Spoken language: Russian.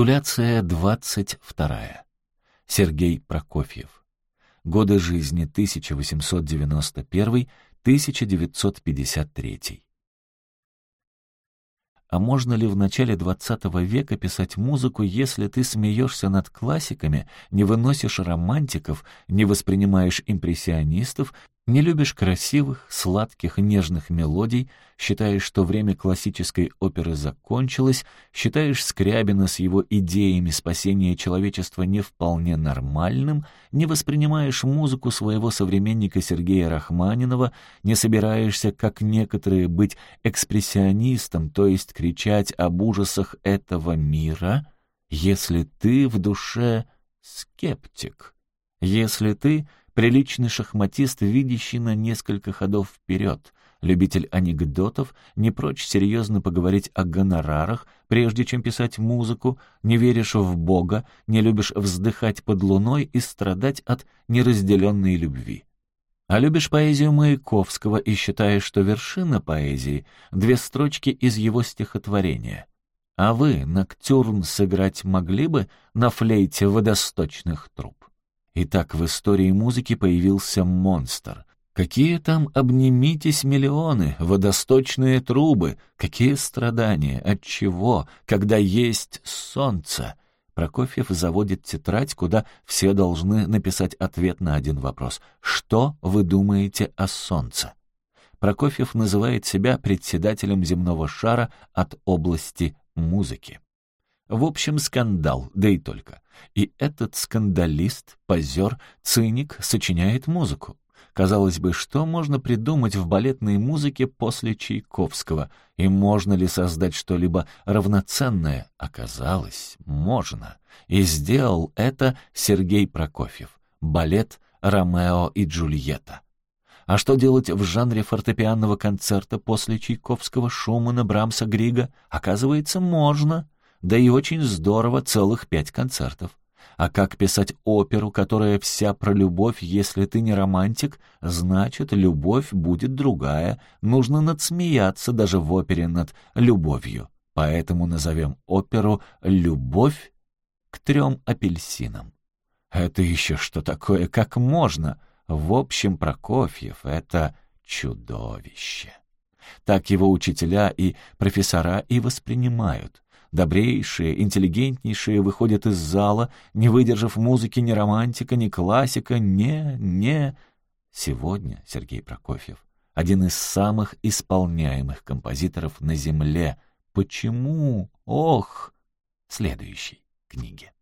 Модуляция 22. Сергей Прокофьев. Годы жизни 1891-1953. А можно ли в начале XX века писать музыку, если ты смеешься над классиками, не выносишь романтиков, не воспринимаешь импрессионистов, не любишь красивых, сладких, нежных мелодий, считаешь, что время классической оперы закончилось, считаешь Скрябина с его идеями спасения человечества не вполне нормальным, не воспринимаешь музыку своего современника Сергея Рахманинова, не собираешься, как некоторые, быть экспрессионистом, то есть кричать об ужасах этого мира, если ты в душе скептик, если ты Приличный шахматист, видящий на несколько ходов вперед, любитель анекдотов, не прочь серьезно поговорить о гонорарах, прежде чем писать музыку, не веришь в Бога, не любишь вздыхать под луной и страдать от неразделенной любви. А любишь поэзию Маяковского и считаешь, что вершина поэзии — две строчки из его стихотворения. А вы, Ноктюрн, сыграть могли бы на флейте водосточных труб? Итак, в истории музыки появился монстр. Какие там обнимитесь миллионы, водосточные трубы, какие страдания, от чего, когда есть солнце? Прокофьев заводит тетрадь, куда все должны написать ответ на один вопрос. Что вы думаете о солнце? Прокофьев называет себя председателем земного шара от области музыки. В общем, скандал, да и только. И этот скандалист, позер, циник сочиняет музыку. Казалось бы, что можно придумать в балетной музыке после Чайковского? И можно ли создать что-либо равноценное? Оказалось, можно. И сделал это Сергей Прокофьев. Балет «Ромео и Джульетта». А что делать в жанре фортепианного концерта после Чайковского, Шумана, Брамса, Грига? Оказывается, можно. Да и очень здорово, целых пять концертов. А как писать оперу, которая вся про любовь, если ты не романтик, значит, любовь будет другая. Нужно надсмеяться даже в опере над любовью. Поэтому назовем оперу «Любовь к трем апельсинам». Это еще что такое, как можно? В общем, Прокофьев — это чудовище. Так его учителя и профессора и воспринимают добрейшие, интеллигентнейшие выходят из зала, не выдержав музыки ни романтика, ни классика, не, не... Сегодня Сергей Прокофьев — один из самых исполняемых композиторов на Земле. Почему? Ох! Следующей книге.